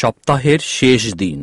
সপ্তাহের শেষ দিন।